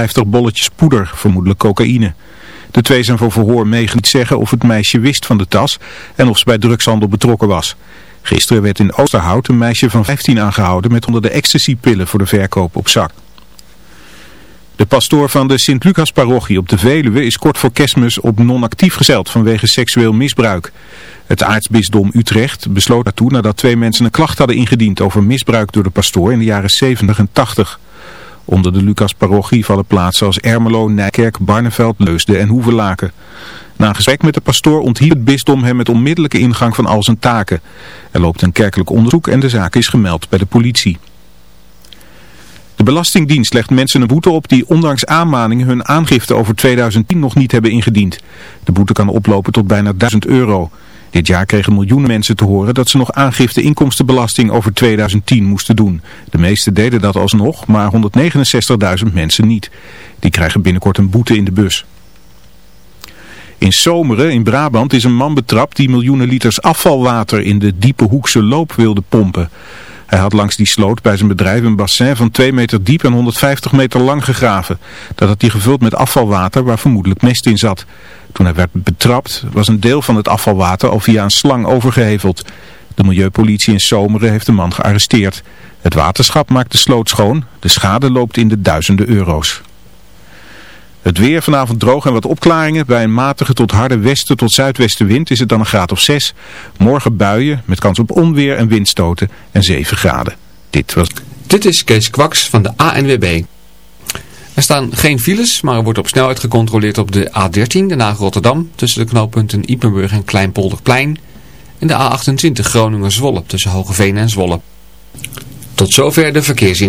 50 bolletjes poeder, vermoedelijk cocaïne. De twee zijn voor verhoor mee niet zeggen of het meisje wist van de tas en of ze bij drugshandel betrokken was. Gisteren werd in Oosterhout een meisje van 15 aangehouden met onder de ecstasypillen voor de verkoop op zak. De pastoor van de Sint-Lucas-parochie op de Veluwe is kort voor kerstmis op non-actief gezeld vanwege seksueel misbruik. Het aartsbisdom Utrecht besloot daartoe nadat twee mensen een klacht hadden ingediend over misbruik door de pastoor in de jaren 70 en 80. Onder de Lucas-parochie vallen plaatsen als Ermelo, Nijkerk, Barneveld, Leusden en Hoevelaken. Na een gesprek met de pastoor onthield het bisdom hem met onmiddellijke ingang van al zijn taken. Er loopt een kerkelijk onderzoek en de zaak is gemeld bij de politie. De Belastingdienst legt mensen een boete op die ondanks aanmaningen hun aangifte over 2010 nog niet hebben ingediend. De boete kan oplopen tot bijna 1000 euro. Dit jaar kregen miljoenen mensen te horen dat ze nog aangifte inkomstenbelasting over 2010 moesten doen. De meesten deden dat alsnog, maar 169.000 mensen niet. Die krijgen binnenkort een boete in de bus. In Zomeren in Brabant is een man betrapt die miljoenen liters afvalwater in de diepe hoekse loop wilde pompen. Hij had langs die sloot bij zijn bedrijf een bassin van 2 meter diep en 150 meter lang gegraven. Dat had hij gevuld met afvalwater waar vermoedelijk mest in zat. Toen hij werd betrapt was een deel van het afvalwater al via een slang overgeheveld. De milieupolitie in Zomeren heeft de man gearresteerd. Het waterschap maakt de sloot schoon. De schade loopt in de duizenden euro's. Het weer vanavond droog en wat opklaringen. Bij een matige tot harde westen tot zuidwestenwind is het dan een graad of 6. Morgen buien met kans op onweer en windstoten en 7 graden. Dit was... Dit is Kees Kwaks van de ANWB. Er staan geen files, maar er wordt op snelheid gecontroleerd op de A13, de Haag Rotterdam, tussen de knooppunten Ipenburg en Kleinpolderplein. En de A28 Groningen-Zwolle, tussen Hogeveen en Zwolle. Tot zover de verkeersin.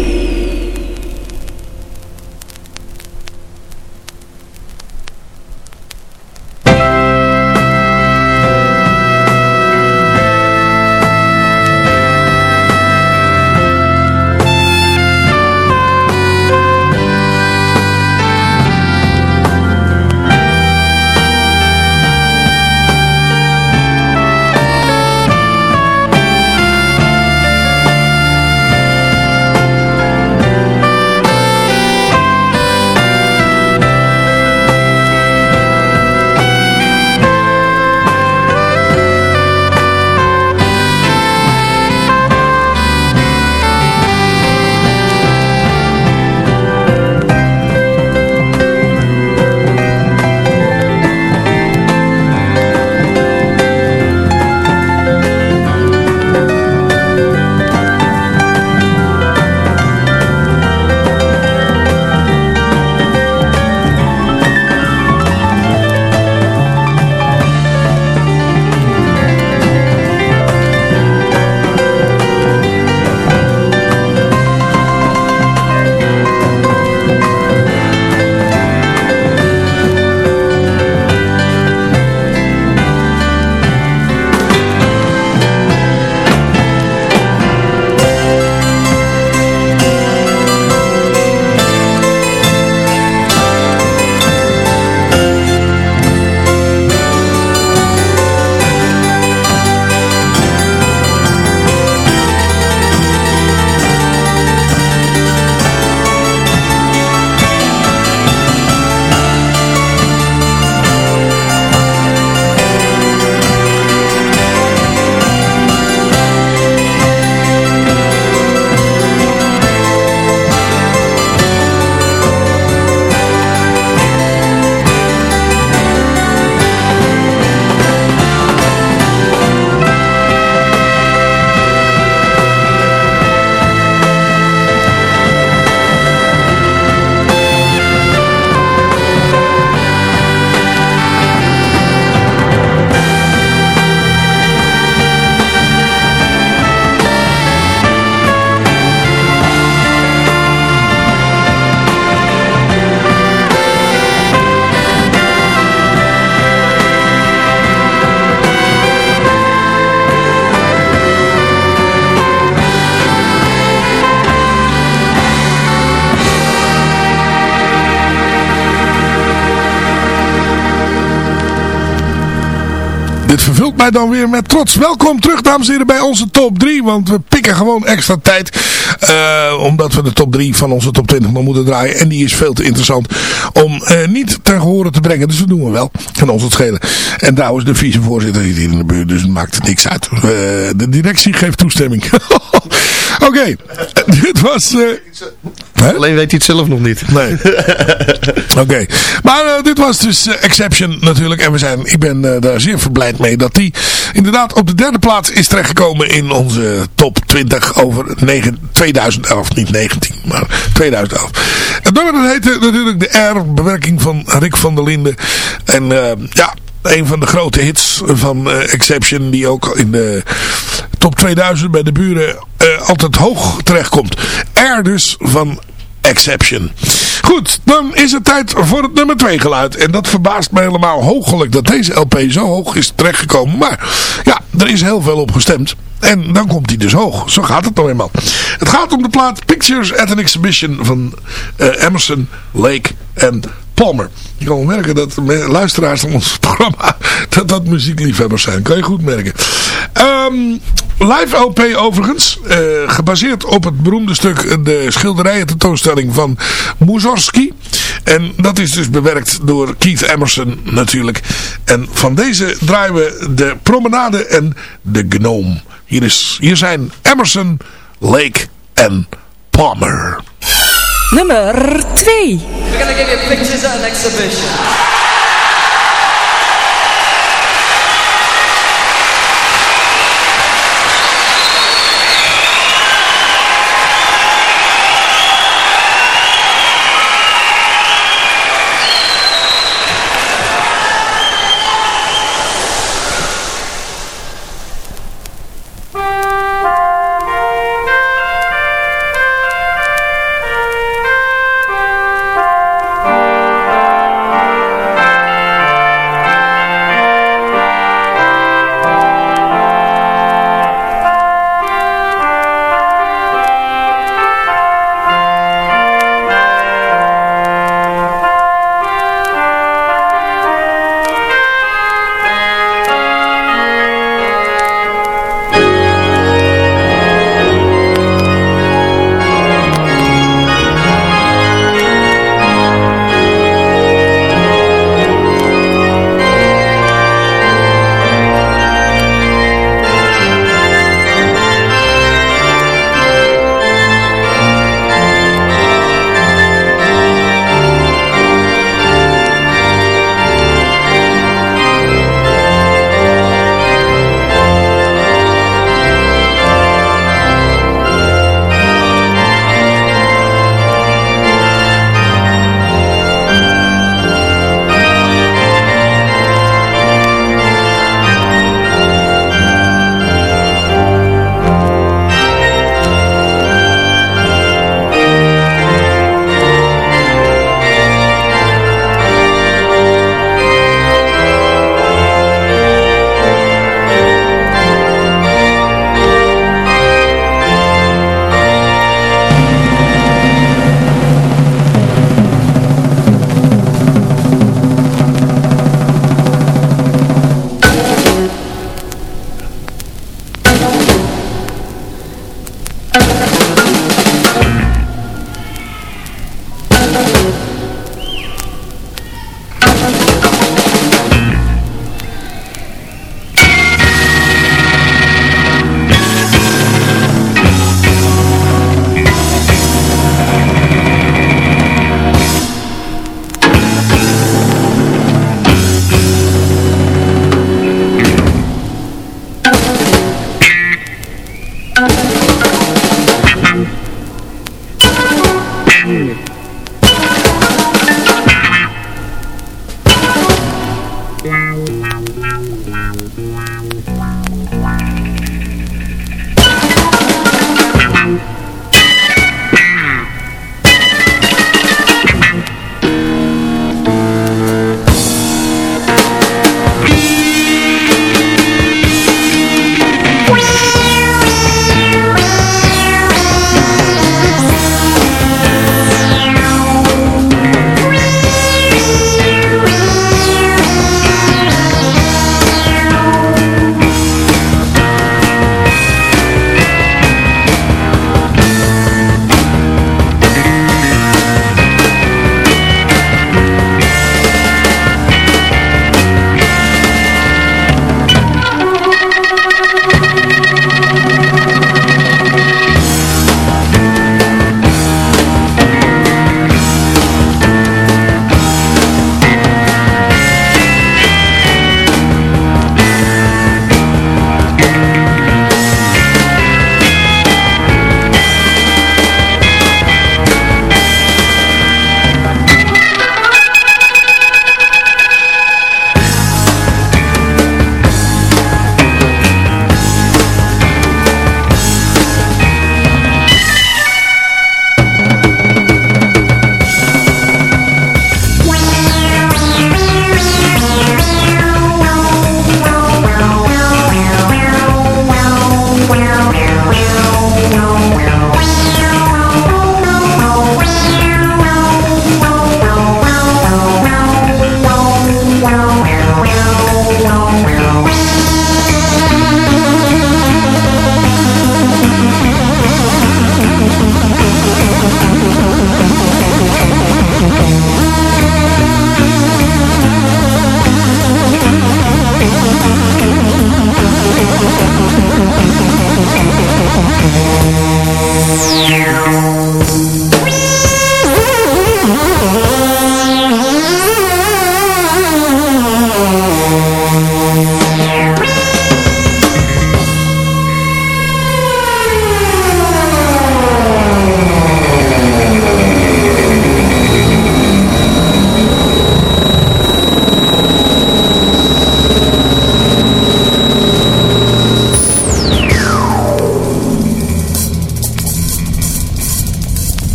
Vult mij dan weer met trots. Welkom terug dames en heren bij onze top 3. Want we pikken gewoon extra tijd. Uh, omdat we de top 3 van onze top 20 nog moeten draaien. En die is veel te interessant om uh, niet ten gehore te brengen. Dus dat doen we wel. Kan ons het schelen. En trouwens de vicevoorzitter zit hier in de buurt. Dus het maakt niks uit. Uh, de directie geeft toestemming. Oké. Okay. Dit was... Alleen weet hij het zelf nog niet. Nee. Oké. Maar uh, dit was dus uh, Exception natuurlijk. En we zijn, ik ben uh, daar zeer verblijd mee dat die inderdaad op de derde plaats is terechtgekomen in onze top 20 over 9, 2011. Niet 19, maar 2011. Het nummer dat heette natuurlijk de R, bewerking van Rick van der Linden. En ja, een van de grote hits van Exception die ook in de top 2000 bij de buren uh, altijd hoog terechtkomt. R dus van Exception. Goed, dan is het tijd voor het nummer 2 geluid. En dat verbaast me helemaal hoogelijk dat deze LP zo hoog is terechtgekomen. Maar ja, er is heel veel op gestemd. En dan komt hij dus hoog. Zo gaat het nou eenmaal. Het gaat om de plaat Pictures at an Exhibition van uh, Emerson, Lake en Palmer. Je kan wel merken dat luisteraars van ons programma dat dat muziekliefhebbers zijn. Kan je goed merken. Um, live LP overigens. Uh, gebaseerd op het beroemde stuk de schilderijen tentoonstelling van Mussorgsky. En dat is dus bewerkt door Keith Emerson natuurlijk. En van deze draaien we de promenade en de gnome. Hier, is, hier zijn Emerson, Lake en Palmer. Nummer 2. We're gonna give you pictures at an exhibition.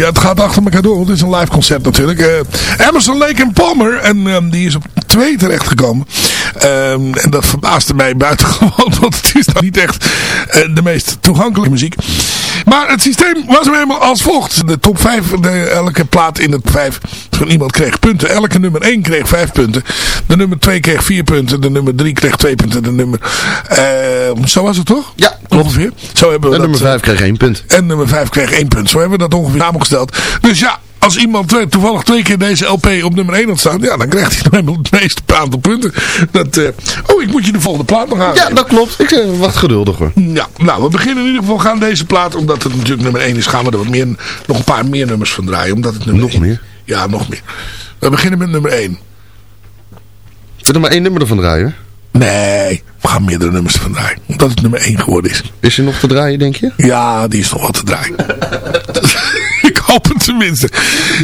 Ja, het gaat achter elkaar door, want het is een live concert natuurlijk. Eh, Emerson, Lake en Palmer, en ehm, die is op twee terechtgekomen. Ehm en dat verbaasde mij buitengewoon, want het is nou niet echt eh, de meest toegankelijke muziek. Maar het systeem was hem helemaal als volgt. De top 5, de, elke plaat in de 5 van iemand kreeg punten. Elke nummer 1 kreeg 5 punten. De nummer 2 kreeg 4 punten. De nummer 3 kreeg 2 punten. De nummer... Uh, zo was het toch? Ja, Ongeveer. Zo hebben we en dat, nummer 5 kreeg 1 punt. En nummer 5 kreeg 1 punt. Zo hebben we dat ongeveer samengesteld. Dus ja, als iemand toevallig twee keer deze LP op nummer 1 had staan, ja, dan krijgt hij helemaal het meeste aantal punten. Dat, uh, oh, ik moet je de volgende plaat nog aan. Ja, dat klopt. Ik zeg wat geduldiger. Ja, nou, we beginnen in ieder geval gaan deze plaat, omdat het natuurlijk nummer 1 is, gaan we er wat meer, nog een paar meer nummers van draaien. Omdat het nummer nog 1, meer? Ja, nog meer. We beginnen met nummer 1. Zullen we maar één nummer ervan draaien? Nee, we gaan meerdere nummers ervan draaien. Omdat het nummer 1 geworden is. Is er nog te draaien, denk je? Ja, die is nog wat te draaien. tenminste.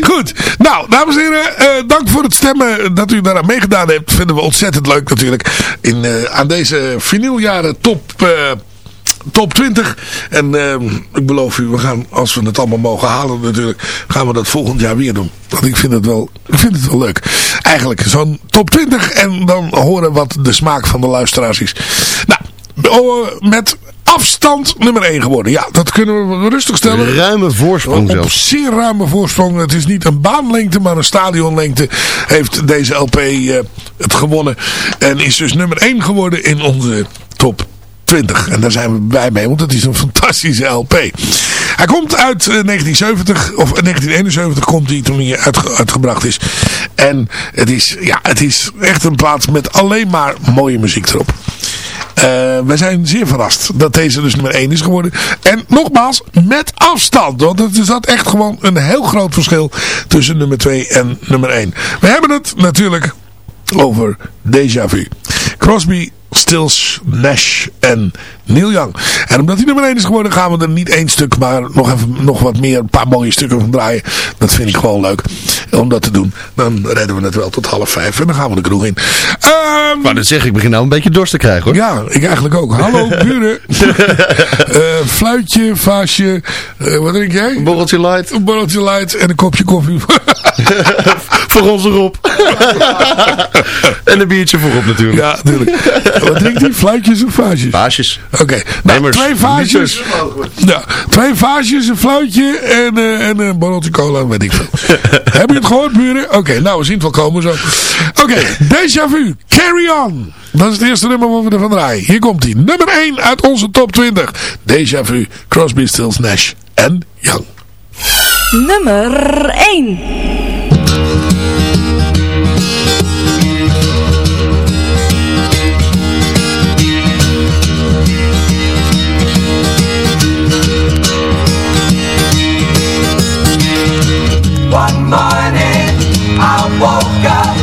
Goed. Nou, dames en heren. Uh, dank voor het stemmen dat u daaraan meegedaan hebt. Vinden we ontzettend leuk natuurlijk. In, uh, aan deze vinyljaren top... Uh, top 20. En ik beloof u, we gaan, als we het allemaal mogen halen natuurlijk, gaan we dat volgend jaar weer doen. Want ik vind het wel, ik vind het wel leuk. Eigenlijk zo'n top 20 en dan horen wat de smaak van de luisteraars is. Nou, met afstand nummer 1 geworden. Ja, dat kunnen we rustig stellen. Ruime voorsprong Op zelfs. zeer ruime voorsprong. Het is niet een baanlengte, maar een stadionlengte heeft deze LP uh, het gewonnen. En is dus nummer 1 geworden in onze top 20. En daar zijn we blij mee, want het is een fantastische LP. Hij komt uit uh, 1970, of 1971 komt hij toen hij uitge uitgebracht is. En het is, ja, het is echt een plaats met alleen maar mooie muziek erop. Uh, wij zijn zeer verrast dat deze dus nummer 1 is geworden. En nogmaals, met afstand. Want het is dat echt gewoon een heel groot verschil tussen nummer 2 en nummer 1. We hebben het natuurlijk over Déjà Vu. Crosby, Stills, Nash en Neil Young. En omdat hij nummer 1 is geworden gaan we er niet één stuk maar nog, even, nog wat meer, een paar mooie stukken van draaien. Dat vind ik gewoon leuk om dat te doen. Dan redden we het wel tot half vijf en dan gaan we de kroeg in. Um, maar dat zeg ik, begin nou een beetje dorst te krijgen hoor. Ja, ik eigenlijk ook. Hallo buren. uh, fluitje, vaasje, uh, wat drink jij? Een borreltje light. Een borreltje light en een kopje koffie. voor ons erop. en een biertje voorop natuurlijk. Ja, natuurlijk. Wat drinkt hij? Fluitjes of vaasjes? Vaasjes. Oké. Okay. Nou, twee vaasjes. Ja, twee vaasjes, een fluitje en, uh, en een borreltje cola, weet ik veel. Heb je het gehoord, buren? Oké, okay, nou, we zien het wel komen zo. Oké, okay, Déjà Vu, Carry On. Dat is het eerste nummer wat we ervan draaien. Hier komt hij. Nummer 1 uit onze top 20. Déjà Vu, Crosby, Stills, Nash en Young. Nummer 1. God.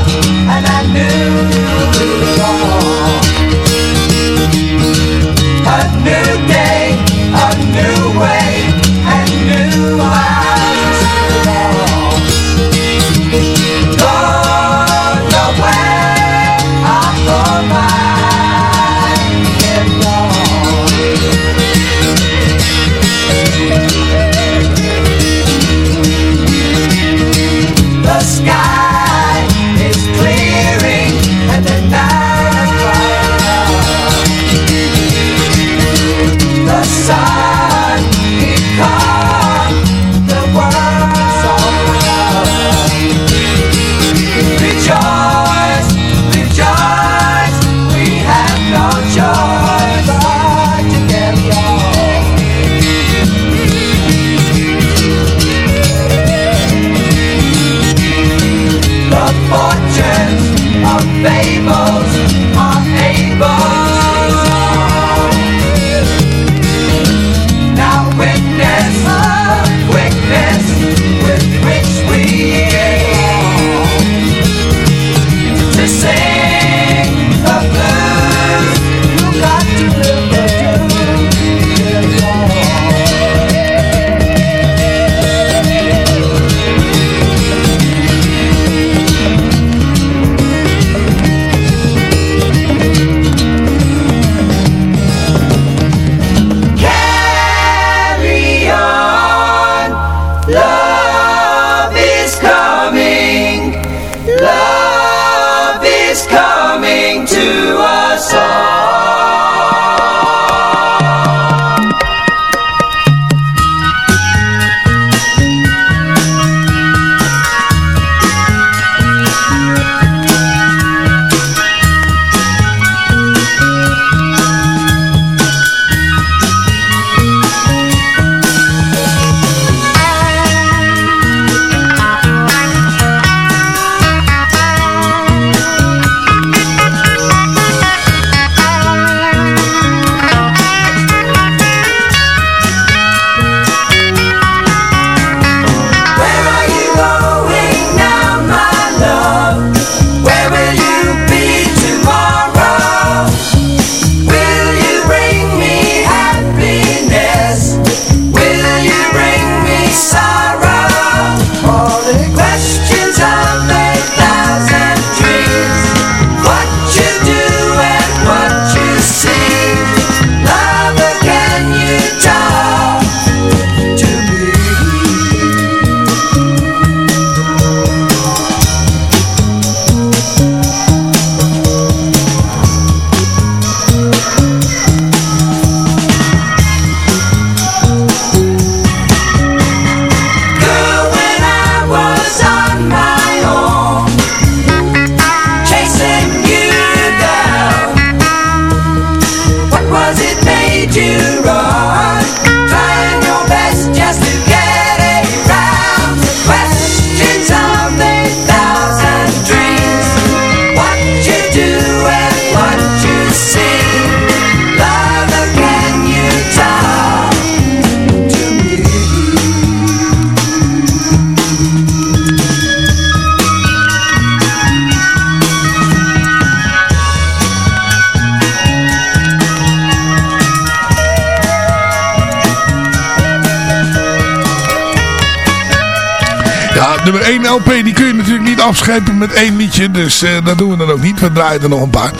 Afschepen met één liedje. Dus eh, dat doen we dan ook niet. We draaien er nog een paar.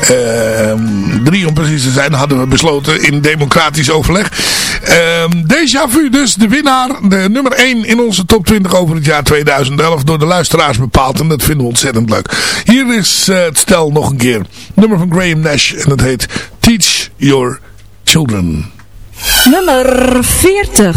Ehm, drie om precies te zijn hadden we besloten in democratisch overleg. Ehm Deja Vu dus de winnaar. De nummer 1 in onze top 20 over het jaar 2011. Door de luisteraars bepaald. En dat vinden we ontzettend leuk. Hier is eh, het stel nog een keer. Nummer van Graham Nash. En dat heet Teach Your Children. Nummer 40.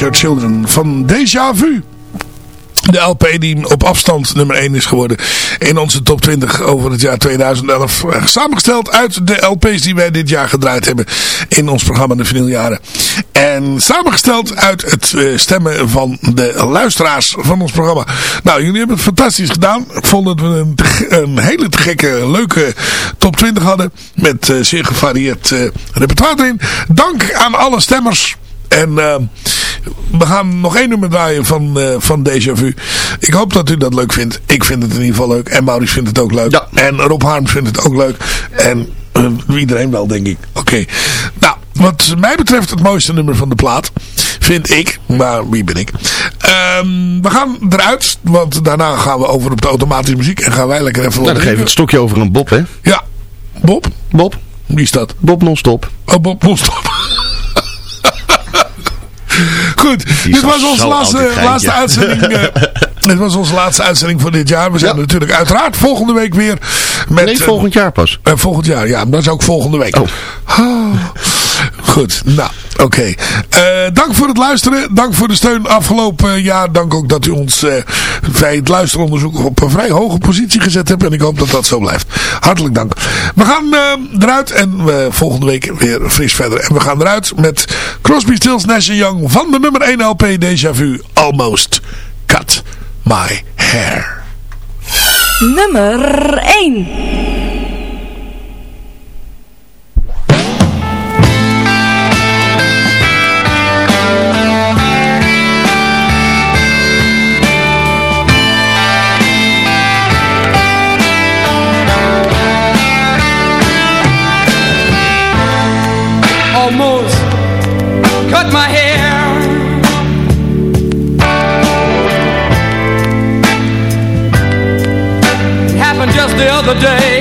Children van Deja Vu. De LP die op afstand nummer 1 is geworden in onze top 20 over het jaar 2011. Eh, Samengesteld uit de LP's die wij dit jaar gedraaid hebben in ons programma De Vinyljaren. En samengesteld uit het eh, stemmen van de luisteraars van ons programma. Nou, jullie hebben het fantastisch gedaan. Ik vond dat we een, een hele te gekke, leuke top 20 hadden. Met eh, zeer gevarieerd eh, repertoire erin. Dank aan alle stemmers. En we gaan nog één nummer draaien van, eh van Deja Vu. Ik hoop dat u dat leuk vindt. Ik vind het in ieder geval leuk. En Maurice vindt het ook leuk. En Rob Harms vindt het ook leuk. En eh, iedereen wel, denk ik. Oké. Nou, wat mij betreft het mooiste nummer van de plaat. Vind ik. Maar wie ben ik? Ehm, we gaan eruit. Want daarna gaan we over op de automatische muziek. En gaan wij lekker even Nou, dan geef ik het stokje over aan Bob, hè? Ja. Bob? Bob. Wie is dat? Bob non-stop. Oh, Bob non-stop. Goed, dit was onze laatste, laatste uitzending. eh, dit was onze laatste uitzending voor dit jaar. We zijn natuurlijk uiteraard volgende week weer met... Nee, volgend jaar pas. eh, volgend jaar, ja. Dat is ook volgende week. Oh. Goed, nou, oké. Eh, dank voor het luisteren. Dank voor de steun afgelopen jaar. Dank ook dat u ons eh, bij het luisteronderzoek op een vrij hoge positie gezet hebt. En ik hoop dat dat zo blijft. Hartelijk dank. We gaan eh, eruit en volgende week weer fris verder. En we gaan eruit met Crosby, Stills, Nash Young van de nummer 1 LP Deja Vu. Almost Cut My Hair. Nummer 1. day.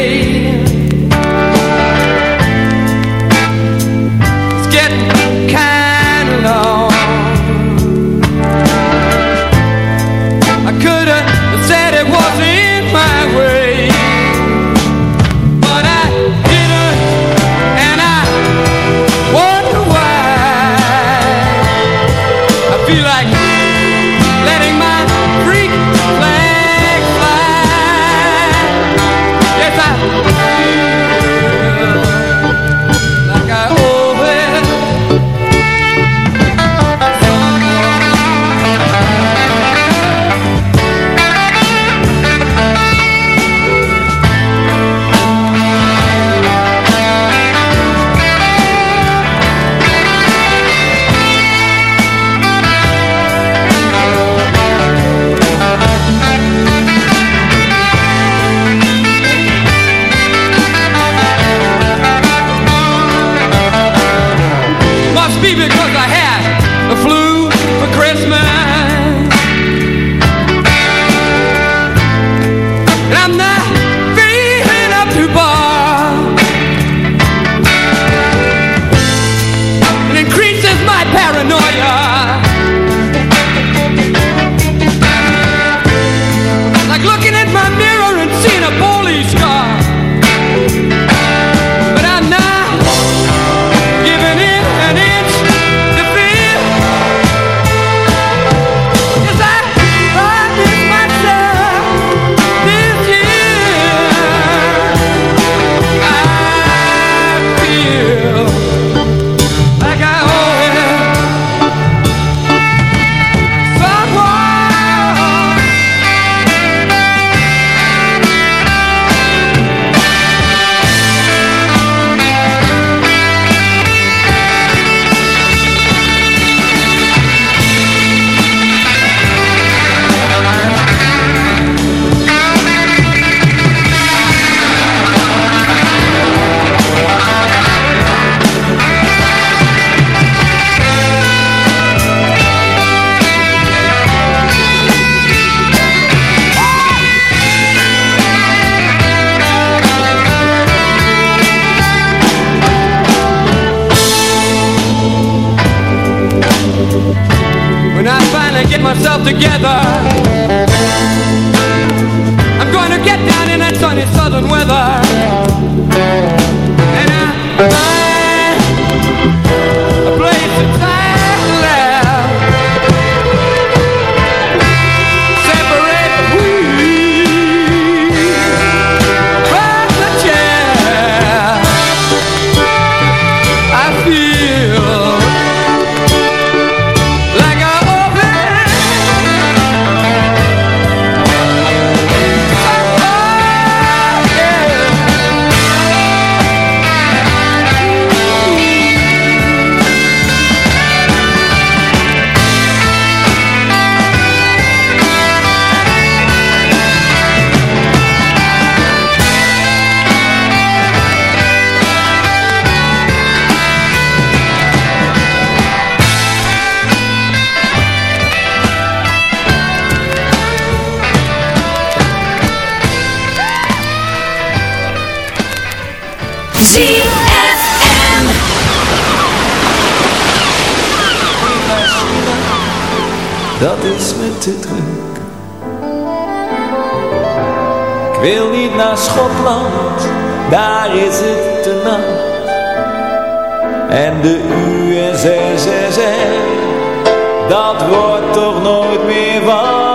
daar is het de nacht. En de USSR, dat wordt toch nooit meer wat.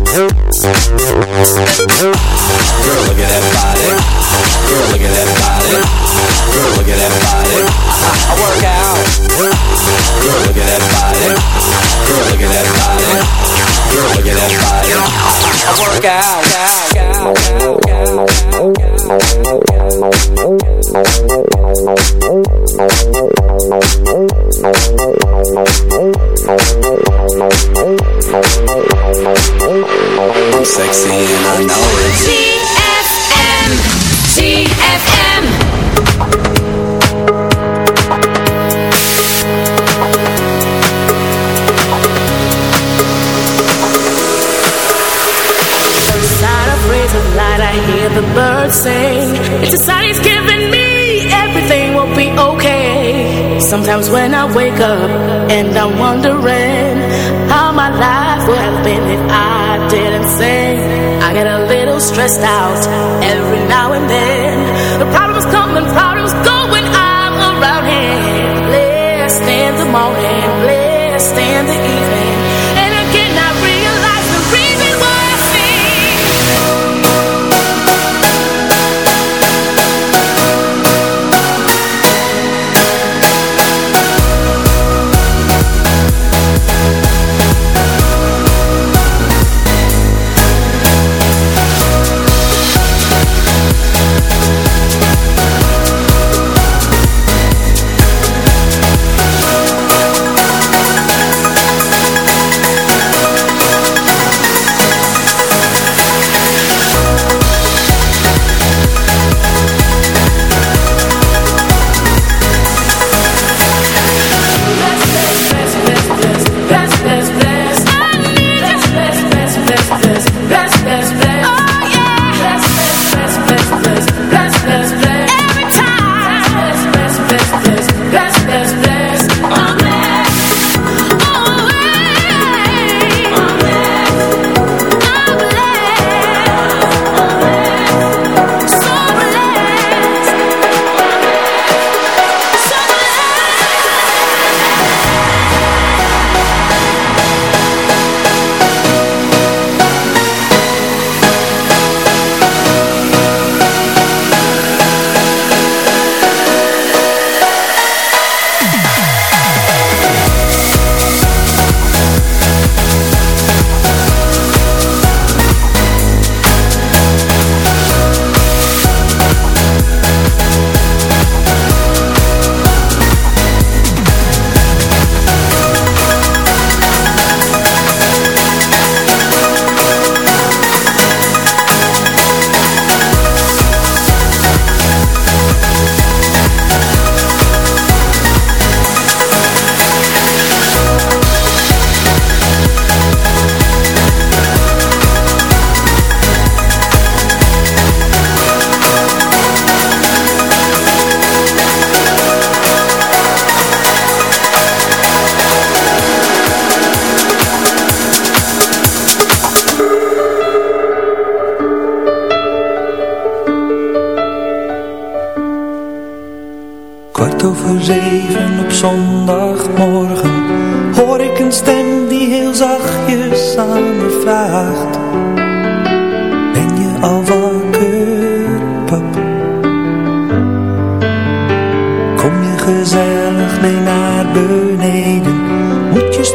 Out every now and then.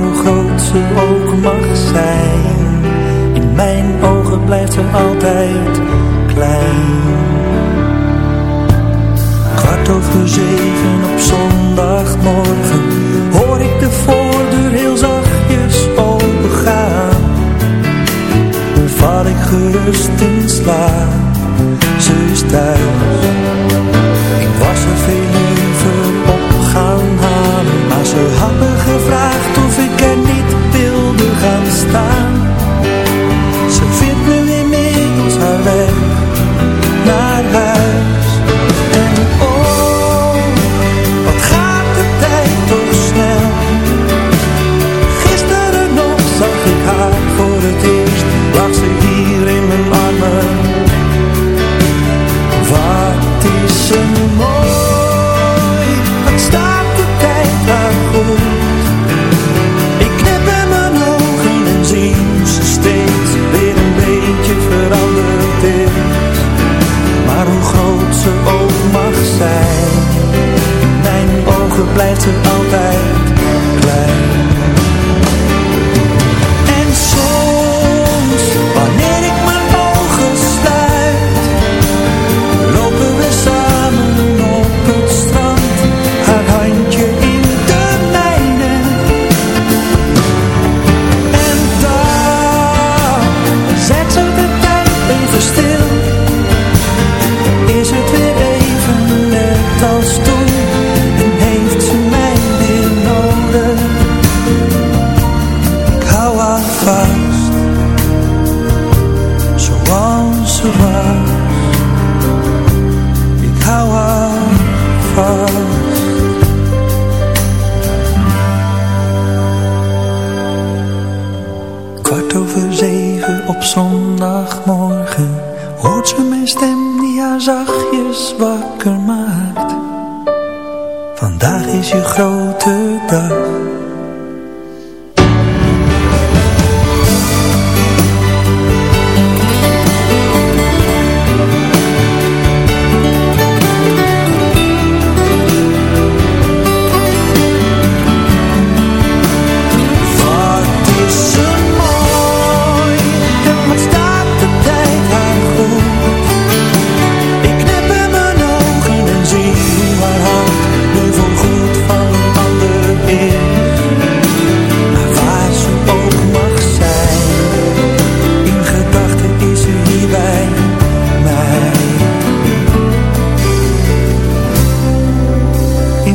maar hoe groot ze ook mag zijn. In mijn ogen blijft ze altijd klein. Kwart over zeven op zondagmorgen Hoor ik de voordeur heel zachtjes opengaan. Dan val ik gerust in slaap Ze is thuis. voltar.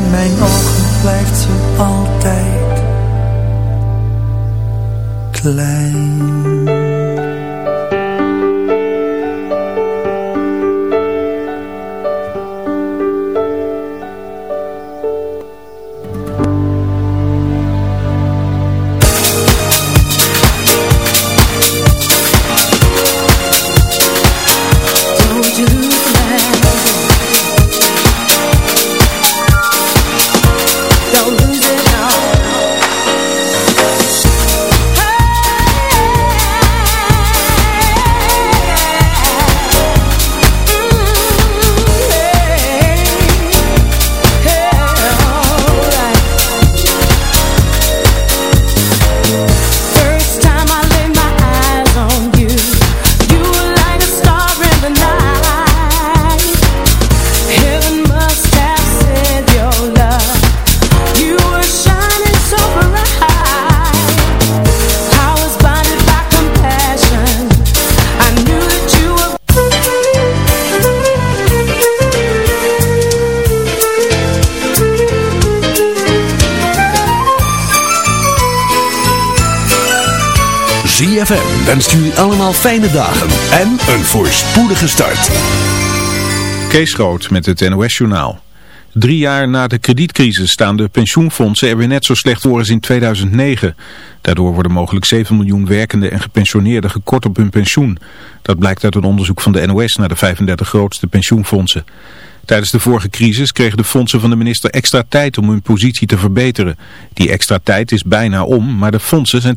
mijn ogen blijft ze altijd klein. ZFM wenst jullie allemaal fijne dagen en een voorspoedige start. Kees Groot met het NOS Journaal. Drie jaar na de kredietcrisis staan de pensioenfondsen er weer net zo slecht voor als in 2009. Daardoor worden mogelijk 7 miljoen werkenden en gepensioneerden gekort op hun pensioen. Dat blijkt uit een onderzoek van de NOS naar de 35 grootste pensioenfondsen. Tijdens de vorige crisis kregen de fondsen van de minister extra tijd om hun positie te verbeteren. Die extra tijd is bijna om, maar de fondsen zijn